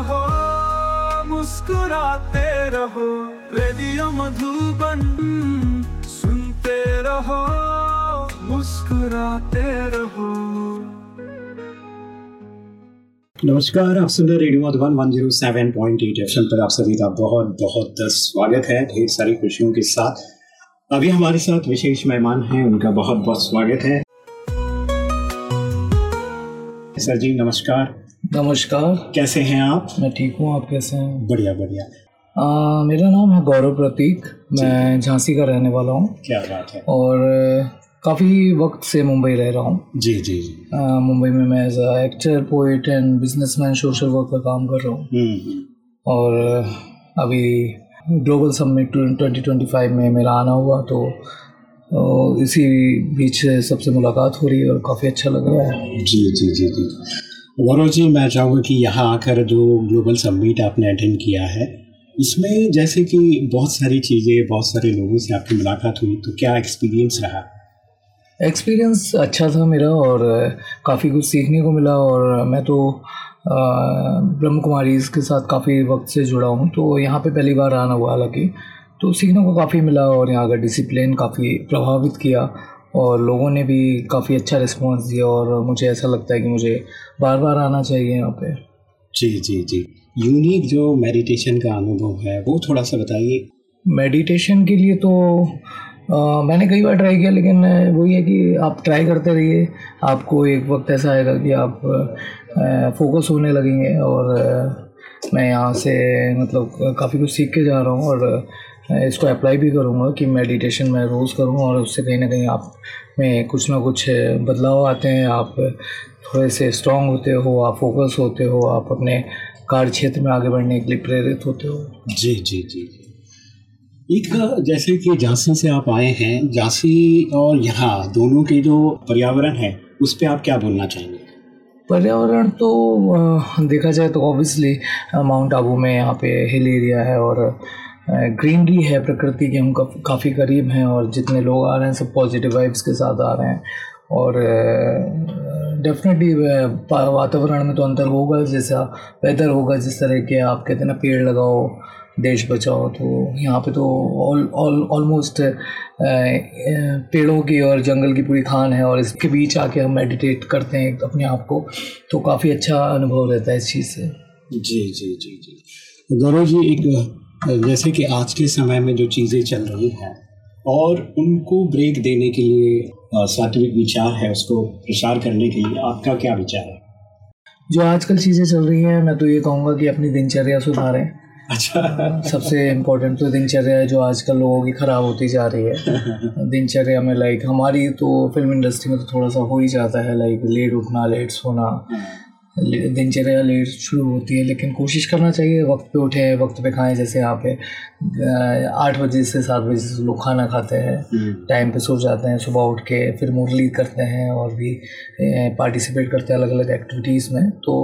रहो, मुस्कुराते रहो, रेडियो मधुबन सुनते रहो, मुस्कुराते रहो। नमस्कार, आप सुन रहे रेडियो मधुबन 107.8 एफएम पर। आप सभी का बहुत बहुत स्वागत है, ढेर सारी खुशियों के साथ। अभी हमारे साथ विशेष मेहमान हैं, उनका बहुत बहुत स्वागत है। सर जी, नमस्कार। नमस्कार। कैसे हैं आप? मैं ठीक हूँ आप कैसे हैं? बढ़िया बढ़िया। आ, मेरा नाम है गौरव प्रतीक। मैं झांसी का रहने वाला हूँ। क्या बात है। और काफ़ी वक्त से मुंबई रह रहा हूँ। जी जी जी। मुंबई में मैं as actor poet and businessman social work का काम कर रहा हूँ। हम्म, हम्म, और अभी ग्लोबल समिट 2025 में मेरा आना हुआ तो तो इसी बीच सबसे मुलाकात हो रही है और काफ़ी अच्छा लग रहा है। जी जी जी जी। गौरव जी, मैं चाहूँगा कि यहाँ आकर जो ग्लोबल समिट आपने अटेंड किया है, इसमें जैसे कि बहुत सारी चीज़ें, बहुत सारे लोगों से आपकी मुलाकात हुई तो क्या एक्सपीरियंस रहा? एक्सपीरियंस अच्छा था मेरा और काफ़ी कुछ सीखने को मिला और मैं तो ब्रह्म कुमारी के साथ काफ़ी वक्त से जुड़ा हूँ तो यहाँ पे पहली बार आना हुआ हालाँकि तो सीखने को काफ़ी मिला और यहाँ का डिसिप्लिन काफ़ी प्रभावित किया और लोगों ने भी काफ़ी अच्छा रिस्पॉन्स दिया और मुझे ऐसा लगता है कि मुझे बार बार आना चाहिए यहाँ पे। जी जी जी। यूनिक जो मेडिटेशन का अनुभव है वो थोड़ा सा बताइए। मेडिटेशन के लिए तो अ, मैंने कई बार ट्राई किया लेकिन वही है कि आप ट्राई करते रहिए। आपको एक वक्त ऐसा आएगा कि आप फोकस होने लगेंगे और अ, मैं यहाँ से मतलब काफ़ी कुछ सीख के जा रहा हूँ और इसको अप्लाई भी करूँगा कि मेडिटेशन मैं रोज़ करूँ और उससे कहीं ना कहीं आप में कुछ ना कुछ बदलाव आते हैं। आप थोड़े से स्ट्रांग होते हो आप फोकस होते हो आप अपने कार्य क्षेत्र में आगे बढ़ने के लिए प्रेरित होते हो। जी जी जी। जी एक जैसे कि झांसी से आप आए हैं झांसी और यहाँ दोनों के जो पर्यावरण है उस पर आप क्या बोलना चाहेंगे? पर्यावरण तो देखा जाए तो ऑब्वियसली माउंट आबू में यहाँ पे हिल एरिया है और ग्रीनरी है प्रकृति के, हम काफ़ी करीब हैं और जितने लोग आ रहे हैं, सब पॉजिटिव वाइब्स के साथ आ रहे हैं। और डेफिनेटली वातावरण में तो अंतर होगा जैसा वेदर होगा जिस तरह के आप कहते हैं ना, पेड़ लगाओ, देश बचाओ तो यहाँ पे तो ऑल ऑल ऑलमोस्ट पेड़ों की और जंगल की पूरी खान है और इसके बीच आके हम मेडिटेट करते हैं अपने आप को तो काफ़ी अच्छा अनुभव रहता है इस चीज़ से। जी जी जी जी। गौरव जी एक जैसे कि आज के समय में जो चीज़ें चल रही हैं और उनको ब्रेक देने के लिए सात्विक विचार है उसको प्रसार करने के लिए आपका क्या विचार है? जो आजकल चीज़ें चल रही हैं मैं तो ये कहूँगा कि अपनी दिनचर्या सुधारें। अच्छा। सबसे इम्पोर्टेंट तो दिनचर्या है जो आजकल लोगों की ख़राब होती जा रही है। दिनचर्या में लाइक हमारी तो फ़िल्म इंडस्ट्री में तो थोड़ा सा हो ही जाता है लाइक लेट उठना लेट सोना। ले- दिनचर्या लेट शुरू होती है लेकिन कोशिश करना चाहिए वक्त पे उठें वक्त पे खाएँ जैसे यहाँ पे आठ बजे से सात बजे से लोग खाना खाते हैं हम्म, टाइम पे सो जाते हैं सुबह उठ के फिर मुरली करते हैं और भी पार्टिसिपेट करते हैं अलग अलग एक्टिविटीज़ में तो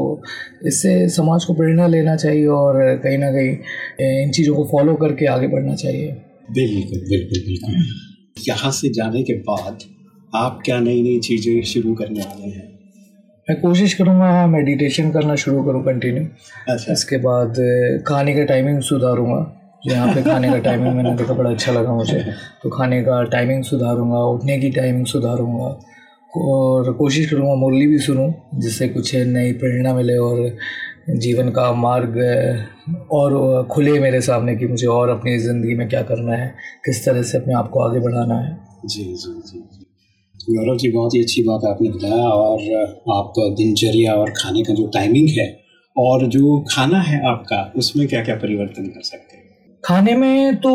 इससे समाज को प्रेरणा लेना चाहिए और कहीं ना कहीं इन चीज़ों को फॉलो करके आगे बढ़ना चाहिए। बिल्कुल बिल्कुल बिल्कुल। यहाँ से जाने के बाद आप क्या नई नई चीज़ें शुरू करने वाले हैं? मैं कोशिश करूँगा मेडिटेशन करना शुरू करूँ कंटिन्यू अच्छा। इसके बाद खाने का टाइमिंग सुधारूँगा। यहाँ पे खाने का टाइमिंग मैंने देखा बड़ा अच्छा लगा मुझे। तो खाने का टाइमिंग सुधारूँगा उठने की टाइमिंग सुधारूँगा। और कोशिश करूँगा मुरली भी सुनूं जिससे कुछ नई प्रेरणा मिले और जीवन का मार्ग और खुले मेरे सामने कि मुझे और अपनी ज़िंदगी में क्या करना है किस तरह से अपने आप को आगे बढ़ाना है। जी जी जी। गौरव जी बहुत ही अच्छी बात आपने बताया और आप दिनचर्या और खाने का जो टाइमिंग है और जो खाना है आपका उसमें क्या क्या परिवर्तन कर सकते हैं? खाने में तो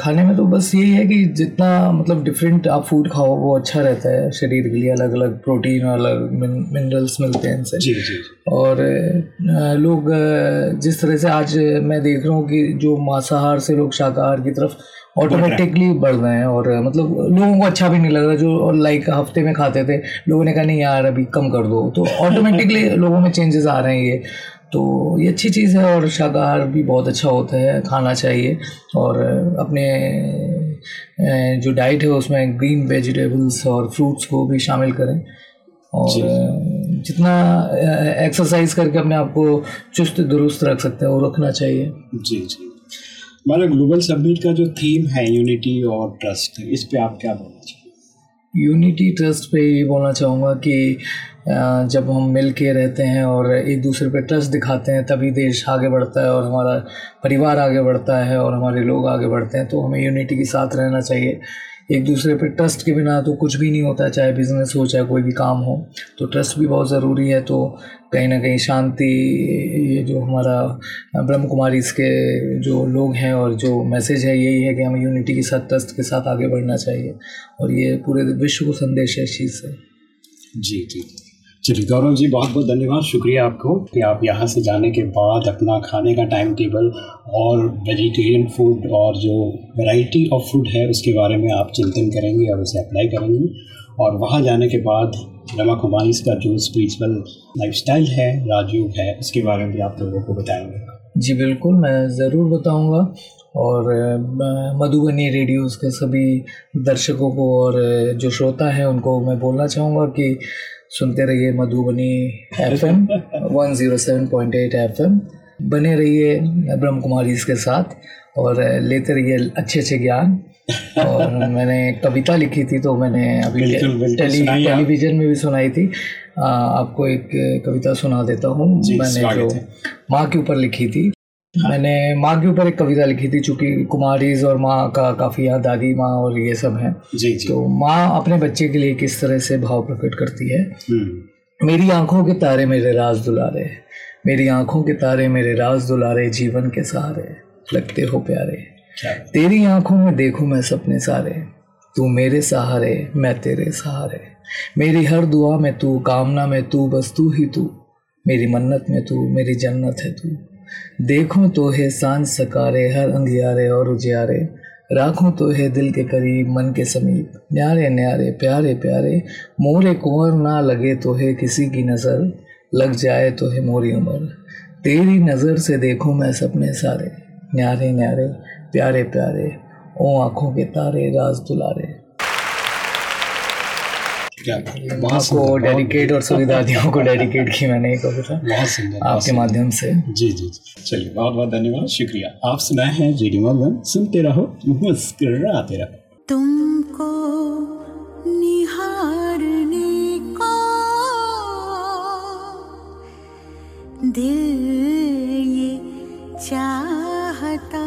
खाने में तो बस यही है कि जितना मतलब डिफरेंट आप फ़ूड खाओ वो अच्छा रहता है शरीर के लिए। अलग अलग प्रोटीन और अलग मिनरल्स मिलते हैं इनसे। जी जी और लोग जिस तरह से आज मैं देख रहा हूँ कि जो मांसाहार से लोग शाकाहार की तरफ़ ऑटोमेटिकली बढ़ रहे हैं और मतलब लोगों को अच्छा भी नहीं लग रहा जो लाइक हफ़्ते में खाते थे लोगों ने कहा नहीं यार अभी कम कर दो। तो ऑटोमेटिकली लोगों में चेंजेस आ रहे हैं ये। तो ये अच्छी चीज़ है और शाकाहार भी बहुत अच्छा होता है खाना चाहिए। और अपने जो डाइट है उसमें ग्रीन वेजिटेबल्स और फ्रूट्स को भी शामिल करें। और जितना एक्सरसाइज करके अपने आप को चुस्त दुरुस्त रख सकते हैं वो रखना चाहिए। जी जी। मतलब ग्लोबल सबमिट का जो थीम है यूनिटी और ट्रस्ट इस पे आप क्या बोलना चाहिए यूनिटी ट्रस्ट पे ये बोलना चाहूँगा कि जब हम मिल के रहते हैं और एक दूसरे पे ट्रस्ट दिखाते हैं, तभी देश आगे बढ़ता है और हमारा परिवार आगे बढ़ता है और हमारे लोग आगे बढ़ते हैं तो हमें यूनिटी के साथ रहना चाहिए। एक दूसरे पर ट्रस्ट के बिना तो कुछ भी नहीं होता, चाहे बिज़नेस हो, चाहे कोई भी काम हो। तो ट्रस्ट भी बहुत ज़रूरी है तो कहीं ना कहीं शांति, ये जो हमारा ब्रह्म कुमारी इसके जो लोग हैं और जो मैसेज है, यही है कि हमें यूनिटी के साथ ट्रस्ट के साथ आगे बढ़ना चाहिए। और ये पूरे विश्व को संदेश है इस चीज़ से। जी जी। चलिए गौरव जी। बहुत बहुत धन्यवाद। शुक्रिया आपको कि आप यहाँ से जाने के बाद अपना खाने का टाइम टेबल और वेजिटेरियन फ़ूड और जो वैरायटी ऑफ़ फ़ूड है, उसके बारे में आप चिंतन करेंगे और उसे अप्लाई करेंगे। और वहाँ जाने के बाद रमा कुमारी का जो स्पिरिचुअल लाइफ है, राजयोग है, उसके बारे में भी आप लोगों को बताएँगे। जी बिल्कुल मैं ज़रूर बताऊँगा। और मधुबनी रेडियोज़ के सभी दर्शकों को और जो श्रोता हैं उनको मैं बोलना चाहूँगा कि सुनते रहिए Madhubani F M one zero seven point eight F M बने रहिए ब्रह्म कुमारी के साथ और लेते रहिए अच्छे अच्छे ज्ञान। और मैंने कविता लिखी थी तो मैंने अभी टेलीविज़न में भी सुनाई थी। आ, आपको एक कविता सुना देता हूँ। मैंने जो माँ के ऊपर लिखी थी। हाँ। मैंने माँ के ऊपर एक कविता लिखी थी चूँकि कुमारीज और माँ का काफ़ी यहाँ दादी माँ और ये सब है। जी जी। तो माँ अपने बच्चे के लिए किस तरह से भाव प्रकट करती है? हम्म। मेरी आँखों के तारे मेरे राज दुलारे मेरी आँखों के तारे मेरे राज दुलारे जीवन के सहारे लगते हो प्यारे। तेरी आँखों में देखूँ मैं सपने सारे। तू मेरे सहारे, मैं तेरे सहारे। मेरी हर दुआ में तू, कामना में तू, बस तू ही तू। मेरी मन्नत में तू, मेरी जन्नत है तू। देखूँ तो है साँझ सकारे, हर अंधियारे और उजियारे। राखूं तो है दिल के करीब, मन के समीप। न्यारे न्यारे, प्यारे प्यारे। मोरे कुंवर ना लगे तो है किसी की नज़र। लग जाए तो है मोरी उम्र। तेरी नज़र से देखूँ मैं सपने सारे। न्यारे न्यारे प्यारे प्यारे ओ आँखों के तारे राज दुलारे। माँ को डेडिकेट और सुविधादियों को डेडिकेट की मैंने ये कविता बहुत सुंदर आपके माध्यम से। जी जी जी। चलिए बहुत बहुत धन्यवाद शुक्रिया। आप सुनाए हैं जी डी वन सुनते रहो मुस्कुराते रहो। तुमको निहारने को दिल ये चाहता